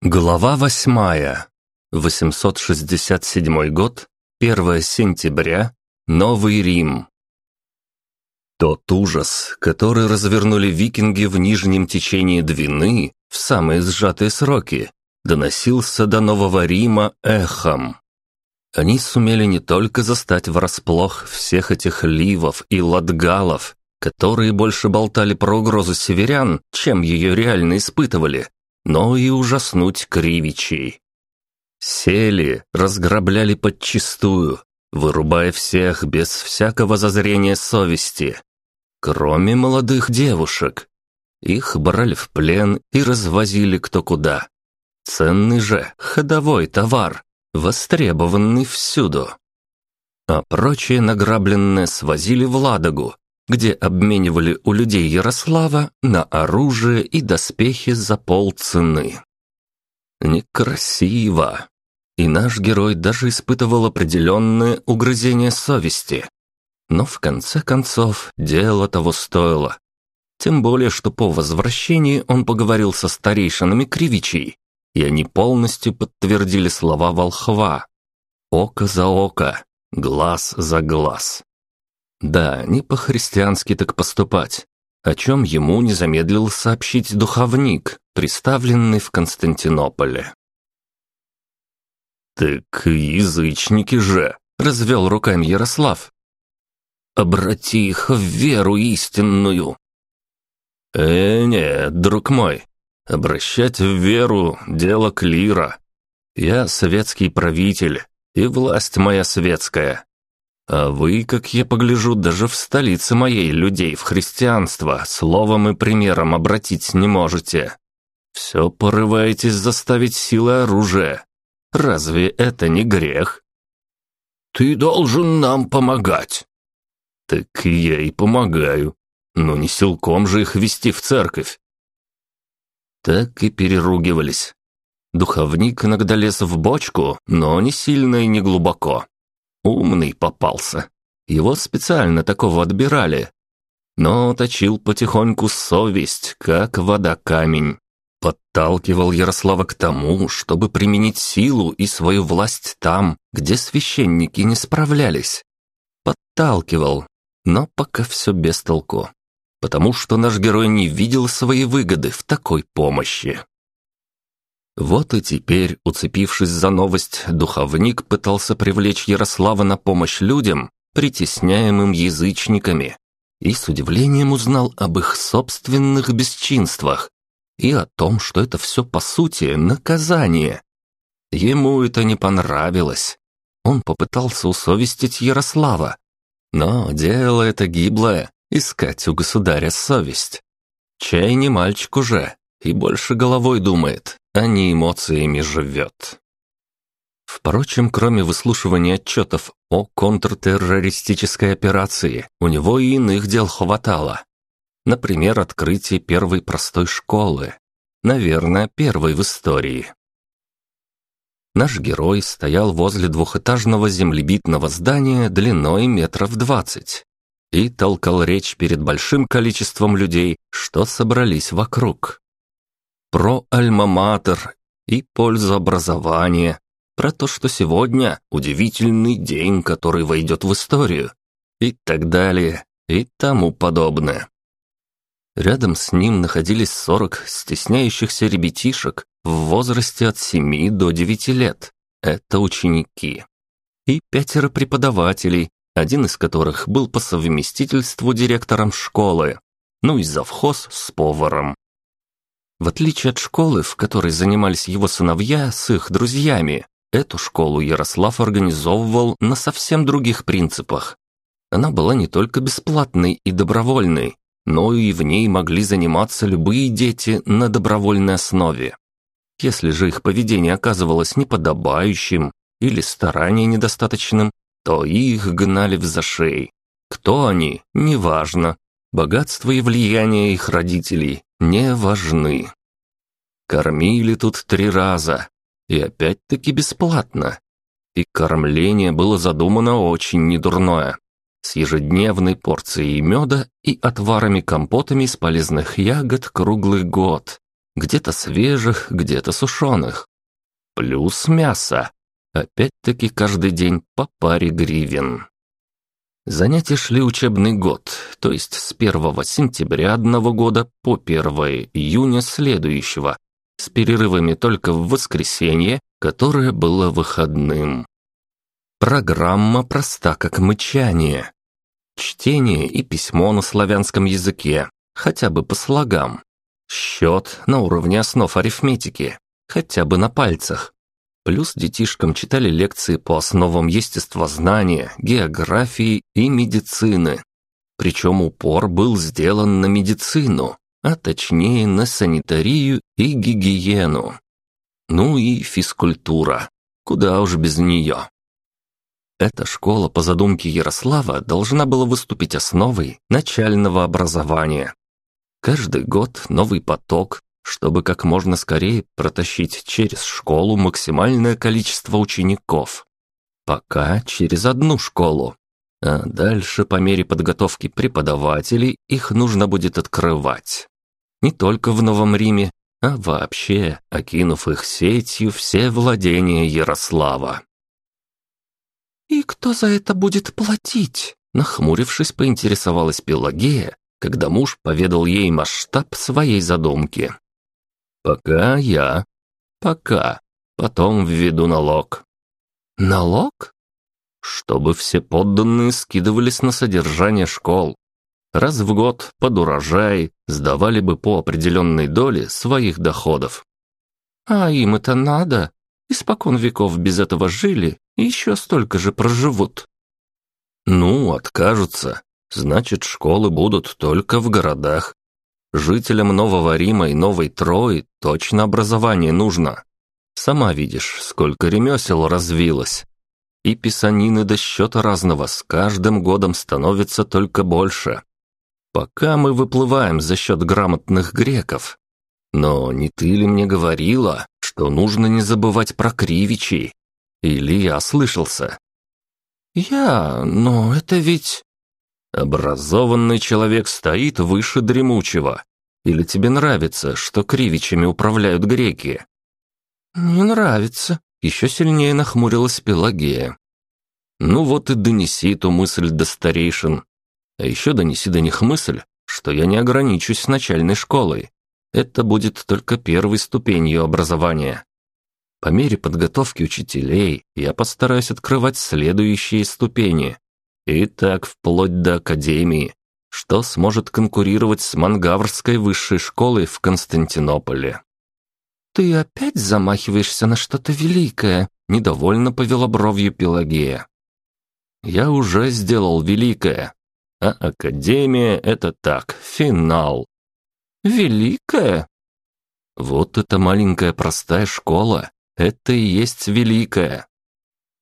Глава восьмая. 867 год, 1 сентября, Новый Рим. Тот ужас, который развернули викинги в нижнем течении Двины в самые сжатые сроки, доносился до Нового Рима эхом. Они сумели не только застать врасплох всех этих ливов и ладгалов, которые больше болтали про угрозу северян, чем ее реально испытывали, но и ужаснуть кривичей. Сели, разграбляли подчистую, вырубая всех без всякого зазрения совести, кроме молодых девушек. Их брали в плен и развозили кто куда. Ценный же, ходовой товар, востребованный всюду. А прочее награбленное свозили в Ладогу, где обменивали у людей Ярослава на оружие и доспехи за полцены. Некрасиво. И наш герой даже испытывал определенное угрызение совести. Но в конце концов дело того стоило. Тем более, что по возвращении он поговорил со старейшинами Кривичей, и они полностью подтвердили слова волхва. Око за око, глаз за глаз. Да, не по-христиански так поступать, о чем ему не замедлил сообщить духовник, представленный в Константинополе. «Так язычники же!» — развел руками Ярослав. «Обрати их в веру истинную!» «Э, нет, друг мой, обращать в веру — дело клира. Я советский правитель, и власть моя светская. А вы, как я погляжу, даже в столице моей людей в христианство словом и примером обратить не можете. Все порываетесь заставить силой оружия. Разве это не грех? Ты должен нам помогать. Так я и помогаю. Но не силком же их вести в церковь. Так и переругивались. Духовник иногда лез в бочку, но не сильно и не глубоко. Умный попался. Его специально такого отбирали. Но точил потихоньку совесть, как вода камень. Подталкивал Ярослава к тому, чтобы применить силу и свою власть там, где священники не справлялись. Подталкивал, но пока все без толку. Потому что наш герой не видел своей выгоды в такой помощи. Вот и теперь, уцепившись за новость, духовник пытался привлечь Ярослава на помощь людям, притесняемым язычниками, и с удивлением узнал об их собственных бесчинствах и о том, что это все по сути наказание. Ему это не понравилось. Он попытался усовестить Ярослава, но дело это гиблое — искать у государя совесть. Чай не мальчик уже, и больше головой думает, а не эмоциями живет. Впрочем, кроме выслушивания отчетов о контртеррористической операции, у него и иных дел хватало. Например, открытие первой простой школы. Наверное, первой в истории. Наш герой стоял возле двухэтажного землебитного здания длиной метров двадцать и толкал речь перед большим количеством людей, что собрались вокруг про альма-матер и пользу образования, про то, что сегодня удивительный день, который войдет в историю, и так далее, и тому подобное. Рядом с ним находились сорок стесняющихся ребятишек в возрасте от семи до девяти лет. Это ученики. И пятеро преподавателей, один из которых был по совместительству директором школы, ну и завхоз с поваром. В отличие от школы, в которой занимались его сыновья с их друзьями, эту школу Ярослав организовывал на совсем других принципах. Она была не только бесплатной и добровольной, но и в ней могли заниматься любые дети на добровольной основе. Если же их поведение оказывалось неподобающим или старание недостаточным, то их гнали в зашей. Кто они, неважно. Богатство и влияние их родителей не важны. Кормили тут три раза, и опять-таки бесплатно. И кормление было задумано очень недурное, с ежедневной порцией меда и отварами-компотами из полезных ягод круглый год. где-то свежих, где-то сушеных. Плюс мясо. Опять-таки каждый день по паре гривен. Занятия шли учебный год, то есть с 1 сентября одного года по 1 июня следующего, с перерывами только в воскресенье, которое было выходным. Программа проста как мычание. Чтение и письмо на славянском языке, хотя бы по слогам. Счет на уровне основ арифметики, хотя бы на пальцах. Плюс детишкам читали лекции по основам естествознания, географии и медицины. Причем упор был сделан на медицину, а точнее на санитарию и гигиену. Ну и физкультура. Куда уж без нее. Эта школа, по задумке Ярослава, должна была выступить основой начального образования. Каждый год новый поток, чтобы как можно скорее протащить через школу максимальное количество учеников. Пока через одну школу. А дальше, по мере подготовки преподавателей, их нужно будет открывать. Не только в Новом Риме, а вообще, окинув их сетью все владения Ярослава. «И кто за это будет платить?» Нахмурившись, поинтересовалась Пелагея, когда муж поведал ей масштаб своей задумки. «Пока я. Пока. Потом введу налог». «Налог?» «Чтобы все подданные скидывались на содержание школ. Раз в год, под урожай, сдавали бы по определенной доле своих доходов». «А им это надо? Испокон веков без этого жили и еще столько же проживут. Ну, откажутся. Значит, школы будут только в городах. Жителям Нового Рима и Новой Трои точно образование нужно. Сама видишь, сколько ремесел развилось. И писанины до счета разного с каждым годом становится только больше. Пока мы выплываем за счет грамотных греков. Но не ты ли мне говорила, что нужно не забывать про кривичей? Или я ослышался? Я... но это ведь... Образованный человек стоит выше дремучего. Или тебе нравится, что кривичами управляют греки? Не нравится. Еще сильнее нахмурилась Пелагея. Ну вот и донеси эту мысль до старейшин. А еще донеси до них мысль, что я не ограничусь начальной школой. Это будет только первой ступенью образования. По мере подготовки учителей я постараюсь открывать следующие ступени. И так вплоть до академии, что сможет конкурировать с Мангаврской высшей школой в Константинополе. «Ты опять замахиваешься на что-то великое», — недовольно повела бровью Пелагея. «Я уже сделал великое, а Академия — это так, финал». «Великое?» «Вот эта маленькая простая школа, это и есть великое.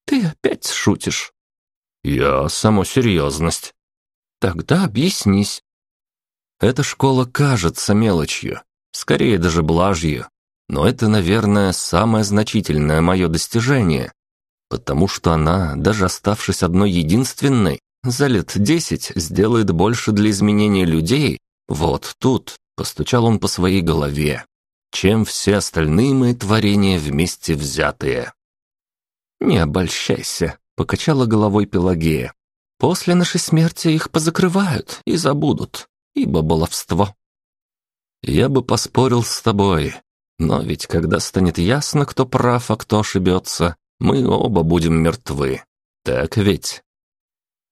Ты опять шутишь? Я само серьезность. Тогда объяснись. Эта школа кажется мелочью, скорее даже блажью. Но это, наверное, самое значительное мое достижение, потому что она, даже оставшись одной единственной, за лет десять сделает больше для изменения людей. Вот тут постучал он по своей голове чем все остальные мои творения вместе взятые. «Не обольщайся», — покачала головой Пелагея. «После нашей смерти их позакрывают и забудут, ибо баловство». «Я бы поспорил с тобой, но ведь когда станет ясно, кто прав, а кто ошибется, мы оба будем мертвы. Так ведь?»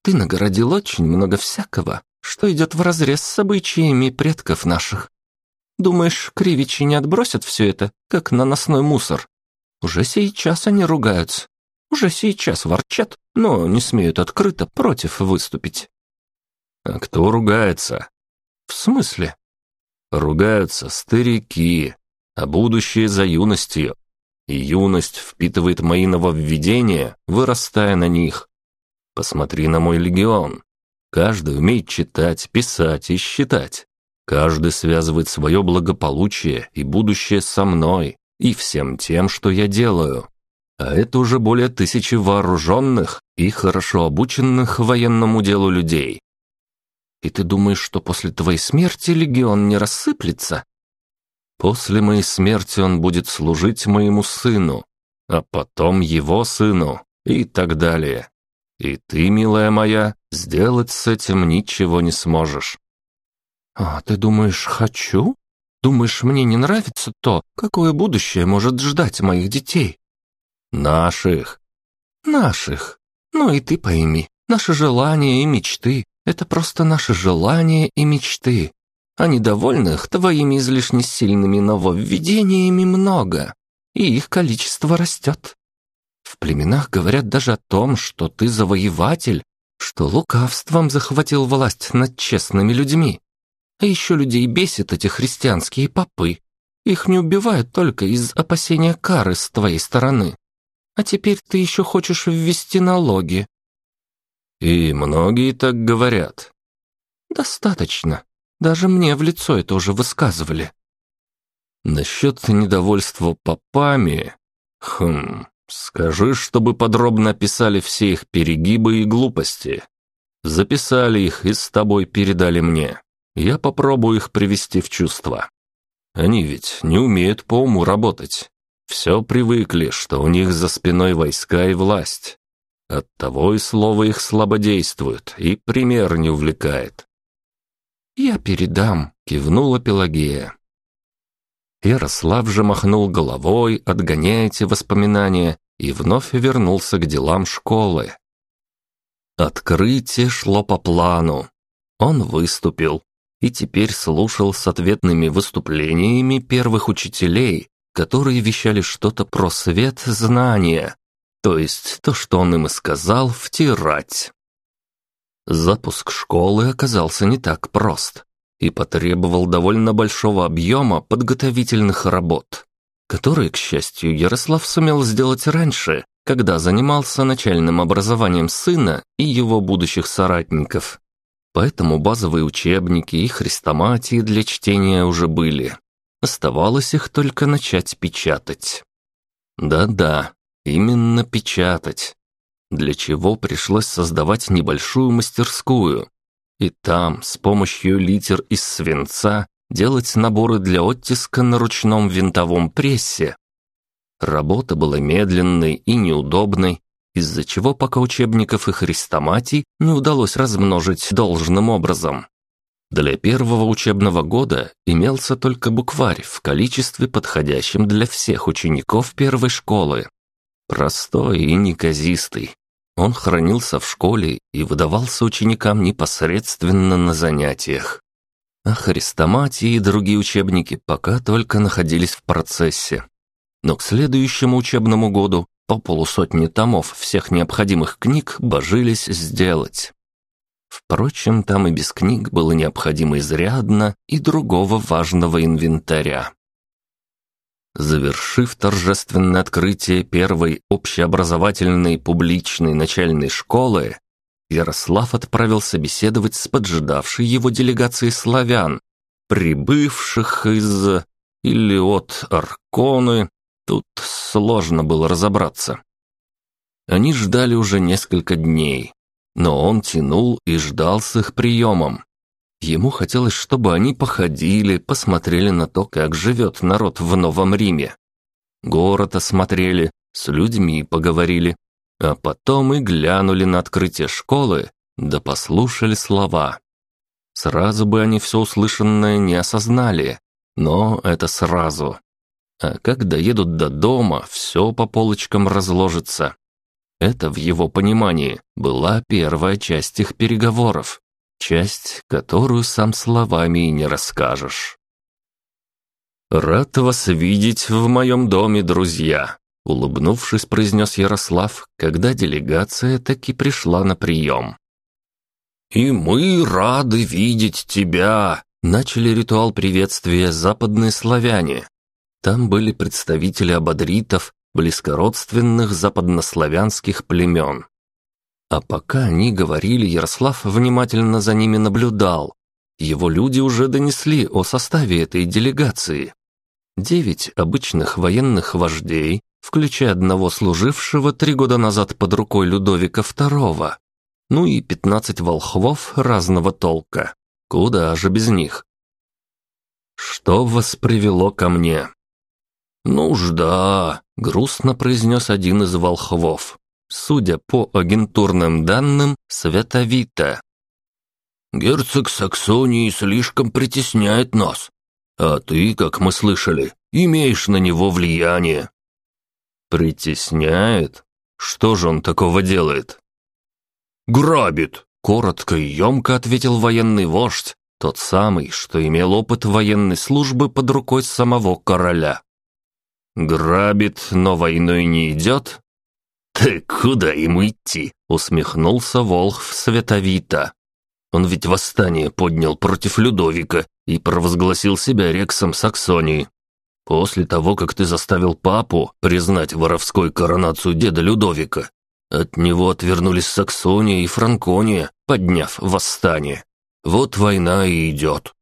«Ты нагородил очень много всякого, что идет вразрез с обычаями предков наших. Думаешь, кривичи не отбросят все это, как наносной мусор? Уже сейчас они ругаются. Уже сейчас ворчат, но не смеют открыто против выступить. А кто ругается? В смысле? Ругаются старики, а будущее за юностью. И юность впитывает мои нововведения, вырастая на них. Посмотри на мой легион. Каждый умеет читать, писать и считать. Каждый связывает свое благополучие и будущее со мной и всем тем, что я делаю. А это уже более тысячи вооруженных и хорошо обученных военному делу людей. И ты думаешь, что после твоей смерти легион не рассыплется? После моей смерти он будет служить моему сыну, а потом его сыну и так далее. И ты, милая моя, сделать с этим ничего не сможешь». «А ты думаешь, хочу? Думаешь, мне не нравится то, какое будущее может ждать моих детей?» «Наших». «Наших. Ну и ты пойми, наши желания и мечты — это просто наши желания и мечты. А недовольных твоими излишне сильными нововведениями много, и их количество растет. В племенах говорят даже о том, что ты завоеватель, что лукавством захватил власть над честными людьми. А еще людей бесит эти христианские попы. Их не убивают только из опасения кары с твоей стороны. А теперь ты еще хочешь ввести налоги. И многие так говорят. Достаточно. Даже мне в лицо это уже высказывали. Насчет недовольства попами... Хм... Скажи, чтобы подробно описали все их перегибы и глупости. Записали их и с тобой передали мне. Я попробую их привести в чувство. Они ведь не умеют по уму работать. Все привыкли, что у них за спиной войска и власть. Оттого и слово их слабо действует, и пример не увлекает. «Я передам», — кивнула Пелагея. Ярослав же махнул головой, отгоняя эти воспоминания, и вновь вернулся к делам школы. Открытие шло по плану. Он выступил и теперь слушал с ответными выступлениями первых учителей, которые вещали что-то про свет знания, то есть то, что он им и сказал, втирать. Запуск школы оказался не так прост и потребовал довольно большого объема подготовительных работ, которые, к счастью, Ярослав сумел сделать раньше, когда занимался начальным образованием сына и его будущих соратников. Поэтому базовые учебники и хрестоматии для чтения уже были. Оставалось их только начать печатать. Да-да, именно печатать. Для чего пришлось создавать небольшую мастерскую, и там с помощью литер из свинца делать наборы для оттиска на ручном винтовом прессе. Работа была медленной и неудобной, из-за чего пока учебников и хрестоматий не удалось размножить должным образом. Для первого учебного года имелся только букварь в количестве, подходящем для всех учеников первой школы. Простой и неказистый, он хранился в школе и выдавался ученикам непосредственно на занятиях. А хрестоматии и другие учебники пока только находились в процессе. Но к следующему учебному году по полусотни томов всех необходимых книг божились сделать. Впрочем, там и без книг было необходимо изрядно и другого важного инвентаря. Завершив торжественное открытие первой общеобразовательной публичной начальной школы, Ярослав отправился беседовать с поджидавшей его делегацией славян, прибывших из или от Арконы, тут сложно было разобраться. Они ждали уже несколько дней, но он тянул и ждал с их приемом. Ему хотелось, чтобы они походили, посмотрели на то, как живет народ в Новом Риме. Город осмотрели, с людьми поговорили, а потом и глянули на открытие школы, да послушали слова. Сразу бы они все услышанное не осознали, но это сразу. А когда едут до дома, все по полочкам разложится. Это, в его понимании, была первая часть их переговоров часть, которую сам словами и не расскажешь. «Рад вас видеть в моем доме, друзья», — улыбнувшись, произнес Ярослав, когда делегация таки пришла на прием. «И мы рады видеть тебя», — начали ритуал приветствия западные славяне. Там были представители абадритов, близкородственных западнославянских племен. А пока они говорили, Ярослав внимательно за ними наблюдал. Его люди уже донесли о составе этой делегации. Девять обычных военных вождей, включая одного служившего три года назад под рукой Людовика II, ну и пятнадцать волхвов разного толка. Куда же без них? Что вас привело ко мне?» «Нужда», — грустно произнес один из волхвов. Судя по агентурным данным, Световита. «Герцог Саксонии слишком притесняет нас, а ты, как мы слышали, имеешь на него влияние». «Притесняет? Что же он такого делает?» «Грабит», — коротко и емко ответил военный вождь, тот самый, что имел опыт военной службы под рукой самого короля. «Грабит, но войной не идет?» «Ты куда ему идти?» — усмехнулся Волхв Световита. «Он ведь восстание поднял против Людовика и провозгласил себя рексом Саксонии. После того, как ты заставил папу признать воровской коронацию деда Людовика, от него отвернулись Саксония и Франкония, подняв восстание. Вот война и идет.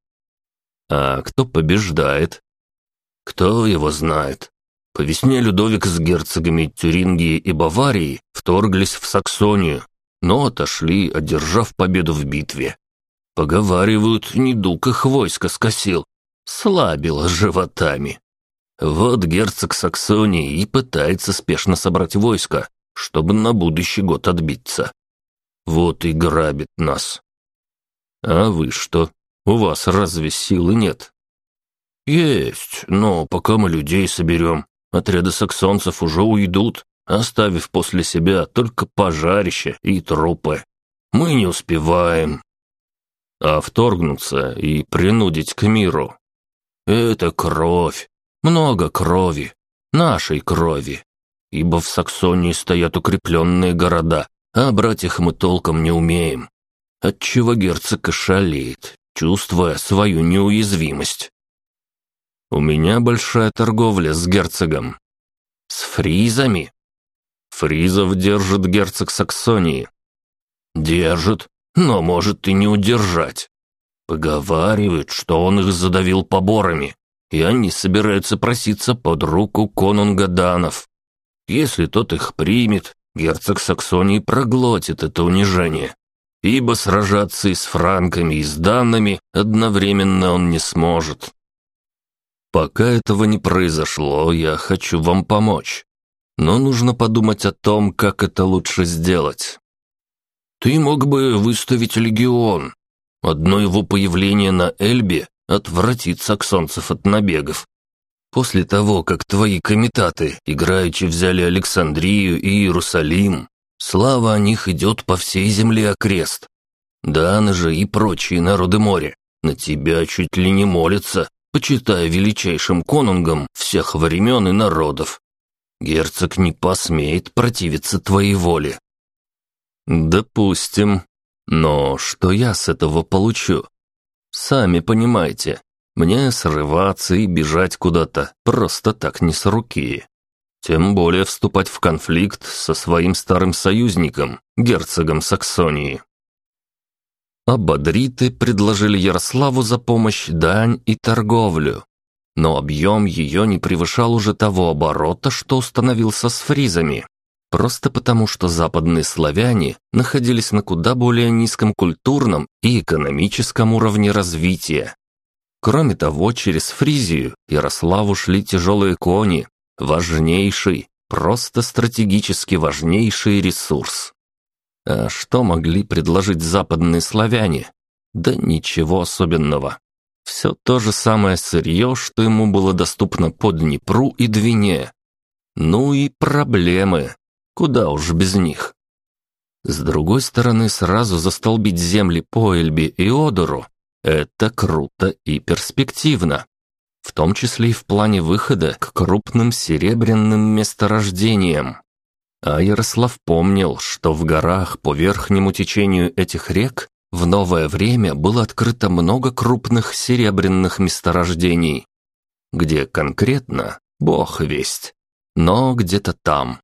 А кто побеждает? Кто его знает? По весне Людовик с герцогами Тюрингии и Баварии вторглись в Саксонию, но отошли, одержав победу в битве. Поговаривают, недуг их войско скосил, слабило животами. Вот герцог Саксонии и пытается спешно собрать войско, чтобы на будущий год отбиться. Вот и грабит нас. А вы что? У вас разве силы нет? Есть, но пока мы людей соберем, отряды саксонцев уже уйдут, оставив после себя только пожарище и трупы. Мы не успеваем. А вторгнуться и принудить к миру — это кровь, много крови, нашей крови. Ибо в Саксонии стоят укрепленные города, а брать их мы толком не умеем отчего герцог и шалеет, чувствуя свою неуязвимость. У меня большая торговля с герцогом. С фризами? Фризов держит герцог Саксонии. Держит, но может и не удержать. Поговаривают, что он их задавил поборами, и они собираются проситься под руку конунга Данов. Если тот их примет, герцог Саксонии проглотит это унижение ибо сражаться и с франками, и с данными одновременно он не сможет. Пока этого не произошло, я хочу вам помочь. Но нужно подумать о том, как это лучше сделать. Ты мог бы выставить легион. Одно его появление на Эльбе отвратит саксонцев от набегов. После того, как твои комитаты играючи взяли Александрию и Иерусалим, Слава о них идет по всей земле окрест. Даны же и прочие народы моря на тебя чуть ли не молятся, почитая величайшим конунгом всех времен и народов. Герцог не посмеет противиться твоей воле. Допустим. Но что я с этого получу? Сами понимаете, мне срываться и бежать куда-то просто так не с руки. Тем более вступать в конфликт со своим старым союзником, герцогом Саксонии. Абадриты предложили Ярославу за помощь дань и торговлю, но объем ее не превышал уже того оборота, что установился с фризами, просто потому что западные славяне находились на куда более низком культурном и экономическом уровне развития. Кроме того, через Фризию Ярославу шли тяжелые кони, Важнейший, просто стратегически важнейший ресурс. А что могли предложить западные славяне? Да ничего особенного. Все то же самое сырье, что ему было доступно по Днепру и Двине. Ну и проблемы. Куда уж без них. С другой стороны, сразу застолбить земли по Эльбе и Одору – это круто и перспективно в том числе и в плане выхода к крупным серебряным месторождениям. А Ярослав помнил, что в горах по верхнему течению этих рек в новое время было открыто много крупных серебряных месторождений. Где конкретно, бог весть, но где-то там.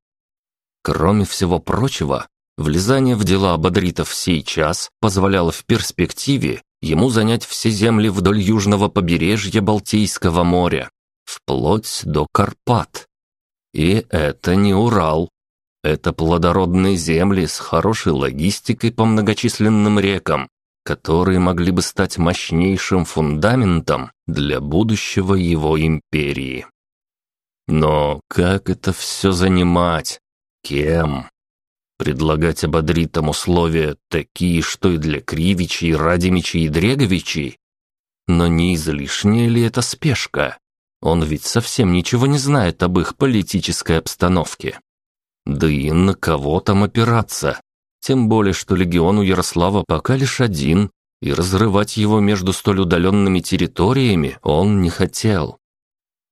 Кроме всего прочего, влезание в дела бодритов сейчас позволяло в перспективе ему занять все земли вдоль южного побережья Балтийского моря, вплоть до Карпат. И это не Урал. Это плодородные земли с хорошей логистикой по многочисленным рекам, которые могли бы стать мощнейшим фундаментом для будущего его империи. Но как это все занимать? Кем? Предлагать ободритам условия такие, что и для Кривичей, Радимичей и Дреговичей? Но не излишняя ли это спешка? Он ведь совсем ничего не знает об их политической обстановке. Да и на кого там опираться? Тем более, что легион у Ярослава пока лишь один, и разрывать его между столь удаленными территориями он не хотел.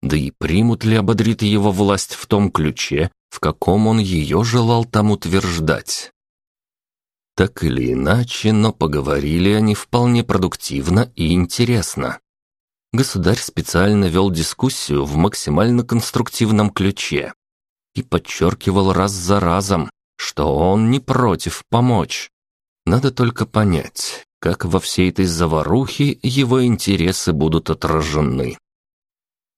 Да и примут ли ободрит его власть в том ключе, в каком он ее желал там утверждать? Так или иначе, но поговорили они вполне продуктивно и интересно. Государь специально вел дискуссию в максимально конструктивном ключе и подчеркивал раз за разом, что он не против помочь. Надо только понять, как во всей этой заварухе его интересы будут отражены.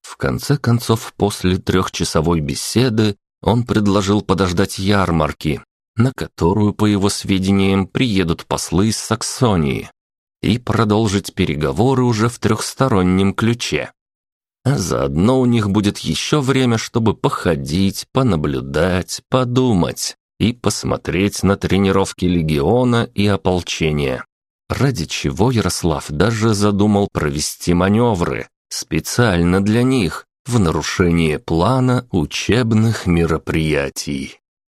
В конце концов, после трехчасовой беседы он предложил подождать ярмарки, на которую, по его сведениям, приедут послы из Саксонии, и продолжить переговоры уже в трехстороннем ключе. А заодно у них будет еще время, чтобы походить, понаблюдать, подумать и посмотреть на тренировки легиона и ополчения. Ради чего Ярослав даже задумал провести маневры специально для них в нарушение плана учебных мероприятий.